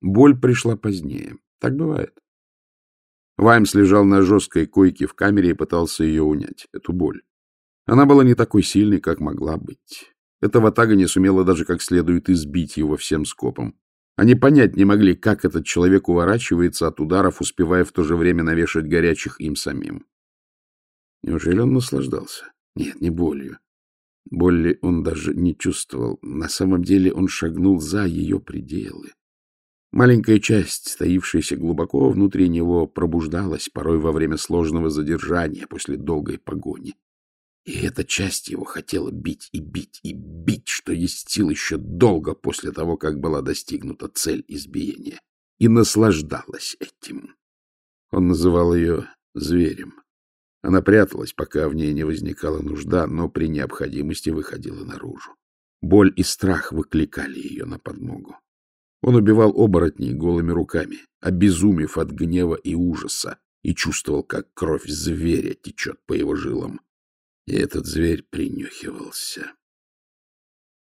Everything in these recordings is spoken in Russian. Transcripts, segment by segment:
Боль пришла позднее. Так бывает. Ваймс лежал на жесткой койке в камере и пытался ее унять, эту боль. Она была не такой сильной, как могла быть. Эта ватага не сумела даже как следует избить его всем скопом. Они понять не могли, как этот человек уворачивается от ударов, успевая в то же время навешать горячих им самим. Неужели он наслаждался? Нет, не болью. Боли он даже не чувствовал. На самом деле он шагнул за ее пределы. Маленькая часть, стоившаяся глубоко внутри него, пробуждалась порой во время сложного задержания после долгой погони. И эта часть его хотела бить и бить и бить, что есть сил еще долго после того, как была достигнута цель избиения, и наслаждалась этим. Он называл ее зверем. Она пряталась, пока в ней не возникала нужда, но при необходимости выходила наружу. Боль и страх выкликали ее на подмогу. Он убивал оборотней голыми руками, обезумев от гнева и ужаса, и чувствовал, как кровь зверя течет по его жилам. И этот зверь принюхивался.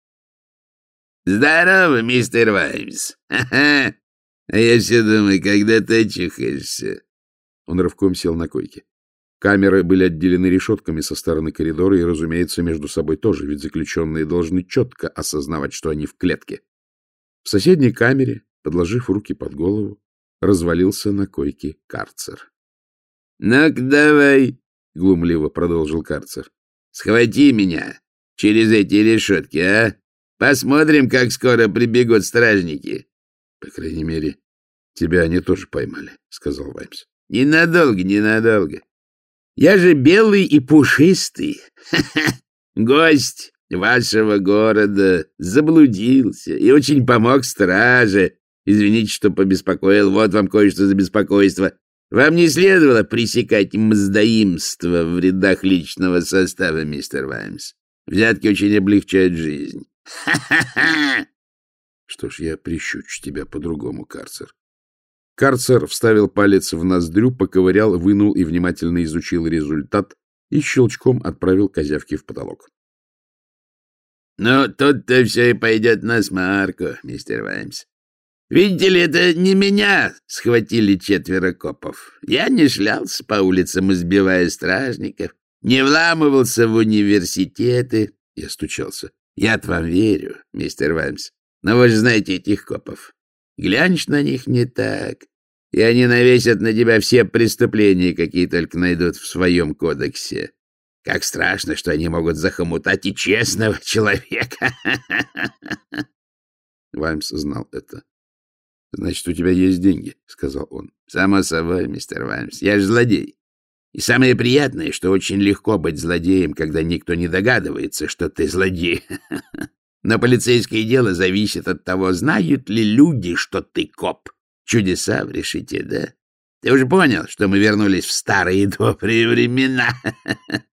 — Здорово, мистер Ваймс! Ха-ха! А я все думаю, когда ты очухаешься. Он рывком сел на койке. Камеры были отделены решетками со стороны коридора и, разумеется, между собой тоже, ведь заключенные должны четко осознавать, что они в клетке. В соседней камере, подложив руки под голову, развалился на койке карцер. — Ну-ка давай, — глумливо продолжил карцер, — схвати меня через эти решетки, а? Посмотрим, как скоро прибегут стражники. — По крайней мере, тебя они тоже поймали, — сказал Ваймс. — Ненадолго, ненадолго. Я же белый и пушистый. Гость вашего города заблудился и очень помог страже. Извините, что побеспокоил. Вот вам кое-что за беспокойство. Вам не следовало пресекать мздоимство в рядах личного состава, мистер Ваймс. Взятки очень облегчают жизнь. Что ж, я прищучу тебя по-другому, карцер. Карцер вставил палец в ноздрю, поковырял, вынул и внимательно изучил результат и щелчком отправил козявки в потолок. — Ну, тут-то все и пойдет на смарку, мистер Ваймс. Видите ли, это не меня схватили четверо копов. Я не шлялся по улицам, избивая стражников, не вламывался в университеты. Я стучался. Я-то вам верю, мистер Ваймс, но вы же знаете этих копов. Глянешь на них не так, и они навесят на тебя все преступления, какие только найдут в своем кодексе. Как страшно, что они могут захомутать и честного человека. Ваймс знал это. — Значит, у тебя есть деньги, — сказал он. — Само собой, мистер Ваймс, я же злодей. И самое приятное, что очень легко быть злодеем, когда никто не догадывается, что ты злодей. Но полицейское дело зависит от того, знают ли люди, что ты коп. Чудеса в решите, да? Ты уже понял, что мы вернулись в старые добрые времена? —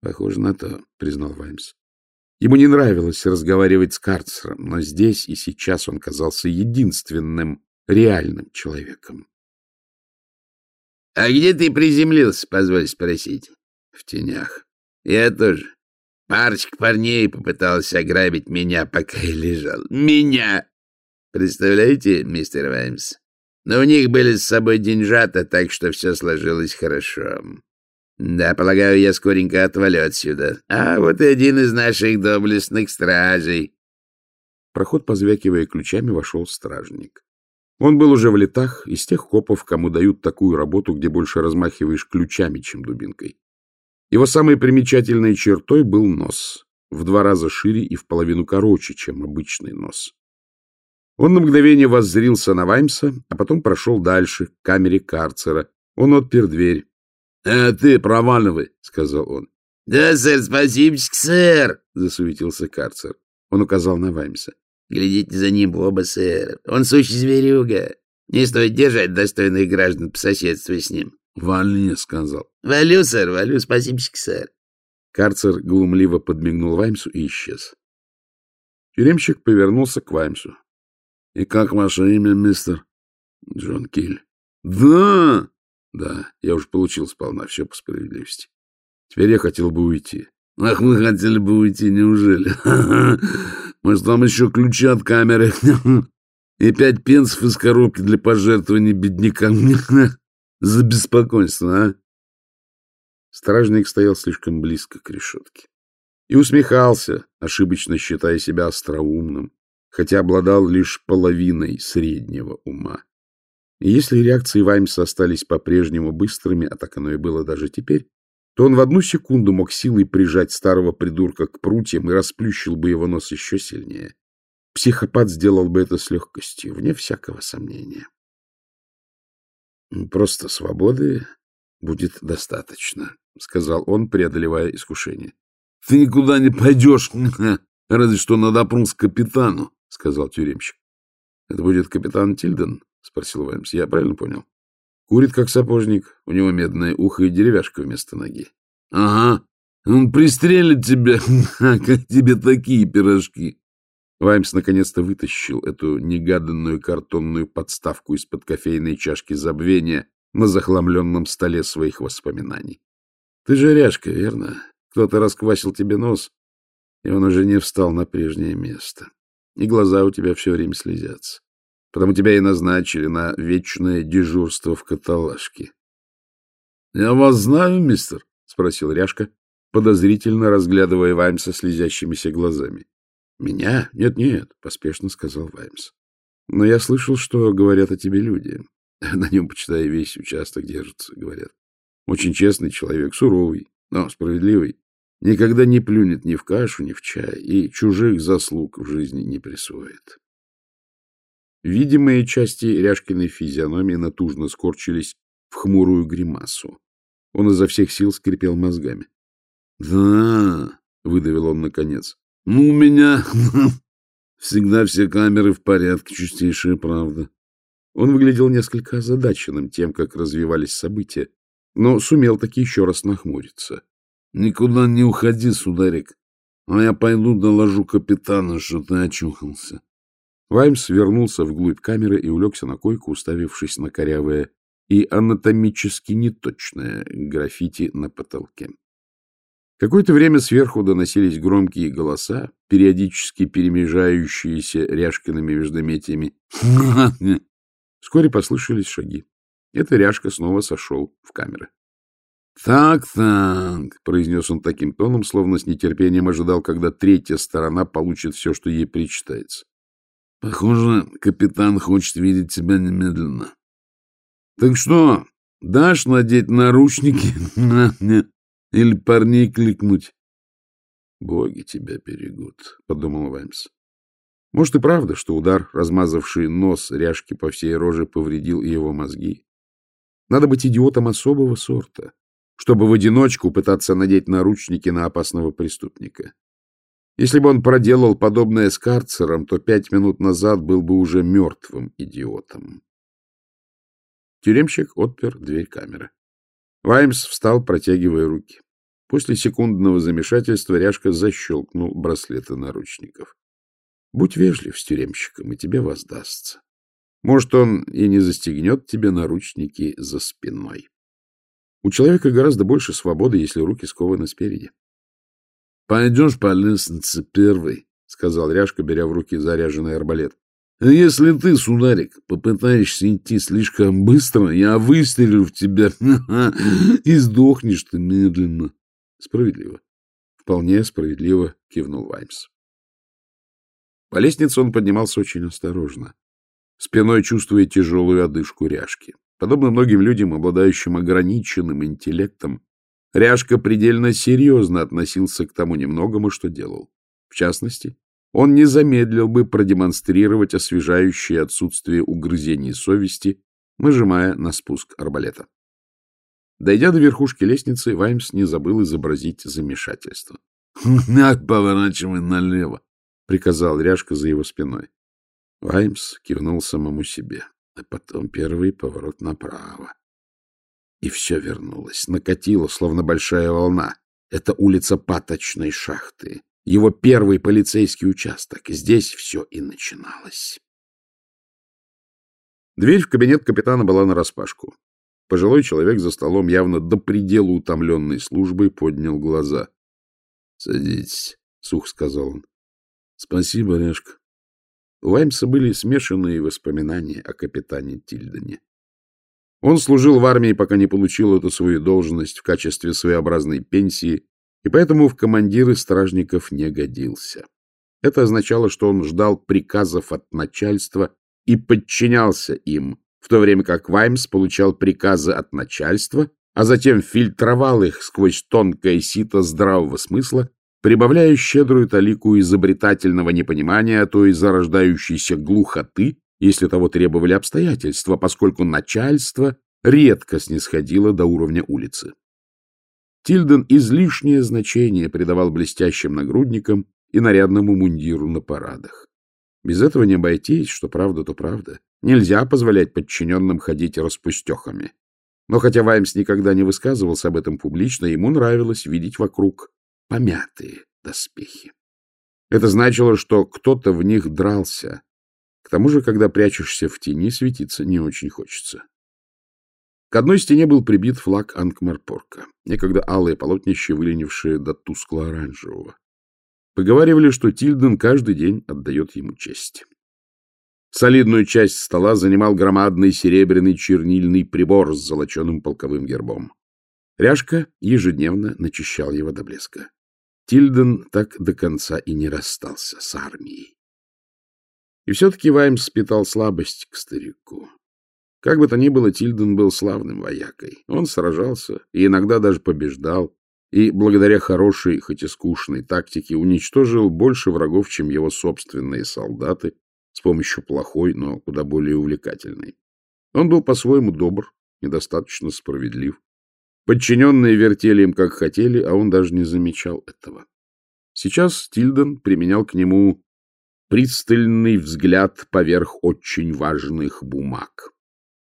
Похоже на то, — признал Ваймс. Ему не нравилось разговаривать с карцером, но здесь и сейчас он казался единственным реальным человеком. — А где ты приземлился, позволь спросить? — В тенях. — Я тоже. Парочка парней попыталась ограбить меня, пока я лежал. Меня! Представляете, мистер Ваймс? Но у них были с собой деньжата, так что все сложилось хорошо. Да, полагаю, я скоренько отвалю отсюда. А вот и один из наших доблестных стражей. проход, позвякивая ключами, вошел стражник. Он был уже в летах, из тех копов, кому дают такую работу, где больше размахиваешь ключами, чем дубинкой. Его самой примечательной чертой был нос, в два раза шире и в половину короче, чем обычный нос. Он на мгновение воззрился на Ваймса, а потом прошел дальше, к камере карцера. Он отпер дверь. — А ты проваливай, — сказал он. — Да, сэр, спасибо, сэр, — засуетился карцер. Он указал на Ваймса. — Глядите за ним оба, сэр. Он сущий зверюга. Не стоит держать достойных граждан по соседству с ним. — Вали, — сказал. — Валю, сэр, валю, спасибо, сэр. Карцер глумливо подмигнул Ваймсу и исчез. Тюремщик повернулся к Ваймсу. И как ваше имя, мистер? Джон Киль. Да! Да, я уже получил сполна все по справедливости. Теперь я хотел бы уйти. Ах, вы хотели бы уйти, неужели? Может, там еще ключи от камеры? И пять пенсов из коробки для пожертвований беднякам за беспокойство, а? Стражник стоял слишком близко к решетке и усмехался, ошибочно считая себя остроумным, хотя обладал лишь половиной среднего ума. И если реакции Ваймса остались по-прежнему быстрыми, а так оно и было даже теперь, то он в одну секунду мог силой прижать старого придурка к прутьям и расплющил бы его нос еще сильнее. Психопат сделал бы это с легкостью, вне всякого сомнения. Просто свободы будет достаточно, — сказал он, преодолевая искушение. — Ты никуда не пойдешь, разве что на допрос к капитану, — сказал тюремщик. — Это будет капитан Тильден? — спросил Ваймс. — Я правильно понял? Курит, как сапожник. У него медное ухо и деревяшка вместо ноги. — Ага. Он пристрелит тебя, как тебе такие пирожки. Ваймс наконец-то вытащил эту негаданную картонную подставку из-под кофейной чашки забвения на захламленном столе своих воспоминаний. Ты же ряжка, верно? Кто-то расквасил тебе нос, и он уже не встал на прежнее место. И глаза у тебя все время слезятся. Потому тебя и назначили на вечное дежурство в каталажке. — Я вас знаю, мистер? — спросил Ряшка, подозрительно разглядывая Ваймса слезящимися глазами. — Меня? Нет-нет, — поспешно сказал Ваймс. — Но я слышал, что говорят о тебе люди. На нем, почитай, весь участок держится, говорят. Очень честный человек, суровый, но справедливый. Никогда не плюнет ни в кашу, ни в чай, и чужих заслуг в жизни не присвоит. Видимые части Ряшкиной физиономии натужно скорчились в хмурую гримасу. Он изо всех сил скрипел мозгами. — Да, — выдавил он наконец, — ну, у меня всегда все камеры в порядке, чистейшая правда. Он выглядел несколько озадаченным тем, как развивались события, но сумел таки еще раз нахмуриться. — Никуда не уходи, сударик, а я пойду доложу капитану, что ты очухался. Ваймс вернулся вглубь камеры и улегся на койку, уставившись на корявое и анатомически неточное граффити на потолке. Какое-то время сверху доносились громкие голоса, периодически перемежающиеся ряшкиными междометиями. Вскоре послышались шаги. Это Ряшка снова сошел в камеры. «Так, так», — произнес он таким тоном, словно с нетерпением ожидал, когда третья сторона получит все, что ей причитается. «Похоже, капитан хочет видеть тебя немедленно. Так что, дашь надеть наручники или парней кликнуть?» «Боги тебя берегут», — подумал Ваймс. Может и правда, что удар, размазавший нос ряжки по всей роже, повредил его мозги. Надо быть идиотом особого сорта, чтобы в одиночку пытаться надеть наручники на опасного преступника. Если бы он проделал подобное с карцером, то пять минут назад был бы уже мертвым идиотом. Тюремщик отпер дверь камеры. Ваймс встал, протягивая руки. После секундного замешательства Ряшка защелкнул браслеты наручников. Будь вежлив с тюремщиком, и тебе воздастся. Может, он и не застегнет тебе наручники за спиной. У человека гораздо больше свободы, если руки скованы спереди. — Пойдешь по лестнице первый, — сказал Ряшка, беря в руки заряженный арбалет. — Если ты, сударик, попытаешься идти слишком быстро, я выстрелю в тебя и сдохнешь ты медленно. — Справедливо. Вполне справедливо, — кивнул Ваймс. По лестнице он поднимался очень осторожно спиной чувствуя тяжелую одышку ряжки. Подобно многим людям, обладающим ограниченным интеллектом, Ряжка предельно серьезно относился к тому немногому, что делал. В частности, он не замедлил бы продемонстрировать освежающее отсутствие угрызений совести, нажимая на спуск арбалета. Дойдя до верхушки лестницы, Ваймс не забыл изобразить замешательство. — Поворачивай налево, — приказал Ряжка за его спиной. Ваймс кивнул самому себе, а потом первый поворот направо. И все вернулось, накатило, словно большая волна. Это улица паточной шахты, его первый полицейский участок. Здесь все и начиналось. Дверь в кабинет капитана была нараспашку. Пожилой человек за столом, явно до предела утомленной службой, поднял глаза. — Садитесь, — сух сказал он. — Спасибо, Решка. У Ваймса были смешанные воспоминания о капитане Тильдене. Он служил в армии, пока не получил эту свою должность в качестве своеобразной пенсии, и поэтому в командиры стражников не годился. Это означало, что он ждал приказов от начальства и подчинялся им, в то время как Ваймс получал приказы от начальства, а затем фильтровал их сквозь тонкое сито здравого смысла, прибавляя щедрую талику изобретательного непонимания, а то и зарождающейся глухоты, если того требовали обстоятельства, поскольку начальство редко снисходило до уровня улицы. Тильден излишнее значение придавал блестящим нагрудникам и нарядному мундиру на парадах. Без этого не обойтись, что правда, то правда. Нельзя позволять подчиненным ходить распустехами. Но хотя Ваймс никогда не высказывался об этом публично, ему нравилось видеть вокруг помятые доспехи. Это значило, что кто-то в них дрался. К тому же, когда прячешься в тени, светиться не очень хочется. К одной стене был прибит флаг Анкмарпорка, некогда алое полотнище, выленившее до тускло-оранжевого. Поговаривали, что Тильден каждый день отдает ему честь. Солидную часть стола занимал громадный серебряный чернильный прибор с золоченым полковым гербом. Ряжка ежедневно начищал его до блеска. Тильден так до конца и не расстался с армией. И все-таки Ваймс питал слабость к старику. Как бы то ни было, Тильден был славным воякой. Он сражался и иногда даже побеждал, и благодаря хорошей, хоть и скучной тактике уничтожил больше врагов, чем его собственные солдаты, с помощью плохой, но куда более увлекательной. Он был по-своему добр, недостаточно справедлив. Подчиненные вертели им, как хотели, а он даже не замечал этого. Сейчас Тильден применял к нему пристальный взгляд поверх очень важных бумаг.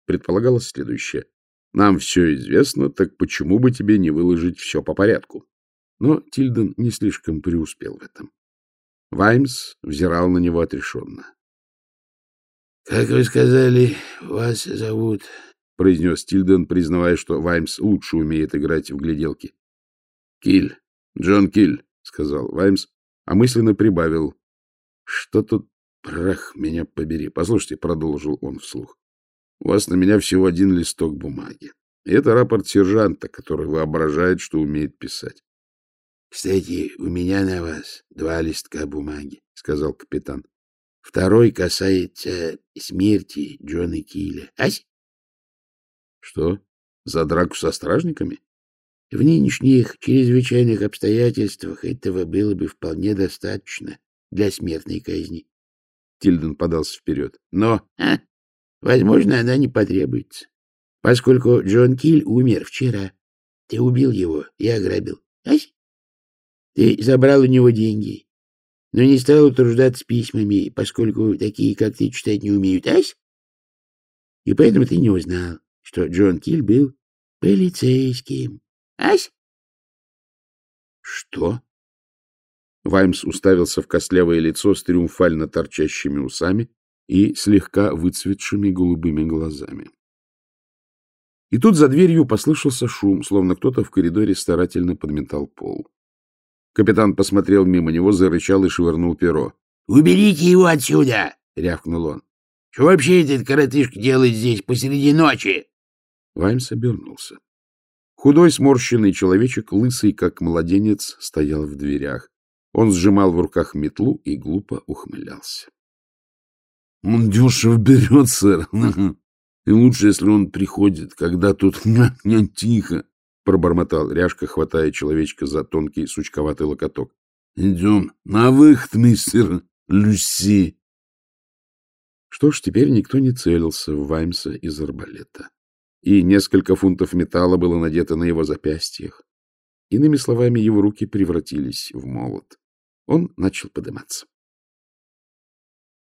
Предполагалось следующее. Нам все известно, так почему бы тебе не выложить все по порядку? Но Тильден не слишком преуспел в этом. Ваймс взирал на него отрешенно. — Как вы сказали, вас зовут? — произнес Тильден, признавая, что Ваймс лучше умеет играть в гляделки. — Киль. Джон Киль, — сказал Ваймс, а мысленно прибавил. — Что тут, прах меня побери? Послушайте, — продолжил он вслух. У вас на меня всего один листок бумаги. И это рапорт сержанта, который воображает, что умеет писать. — Кстати, у меня на вас два листка бумаги, — сказал капитан. — Второй касается смерти Джона Килля. Ась? — Что? За драку со стражниками? — В нынешних чрезвычайных обстоятельствах этого было бы вполне достаточно для смертной казни. Тильден подался вперед. — Но... А? Возможно, она не потребуется, поскольку Джон Киль умер вчера. Ты убил его и ограбил. Ась? Ты забрал у него деньги, но не стал утруждаться письмами, поскольку такие, как ты, читать не умеют. Ась? И поэтому ты не узнал, что Джон Киль был полицейским. Ась? Что? Ваймс уставился в костлявое лицо с триумфально торчащими усами и слегка выцветшими голубыми глазами. И тут за дверью послышался шум, словно кто-то в коридоре старательно подметал пол. Капитан посмотрел мимо него, зарычал и швырнул перо. — Уберите его отсюда! — рявкнул он. — Что вообще этот коротышка делает здесь посреди ночи? Ваймс обернулся. Худой сморщенный человечек, лысый, как младенец, стоял в дверях. Он сжимал в руках метлу и глупо ухмылялся. Он дешево берет, сэр. И лучше, если он приходит, когда тут тихо, — пробормотал Ряшка, хватая человечка за тонкий сучковатый локоток. — Идем на выход, мистер Люси. Что ж, теперь никто не целился в Ваймса из арбалета. И несколько фунтов металла было надето на его запястьях. Иными словами, его руки превратились в молот. Он начал подниматься.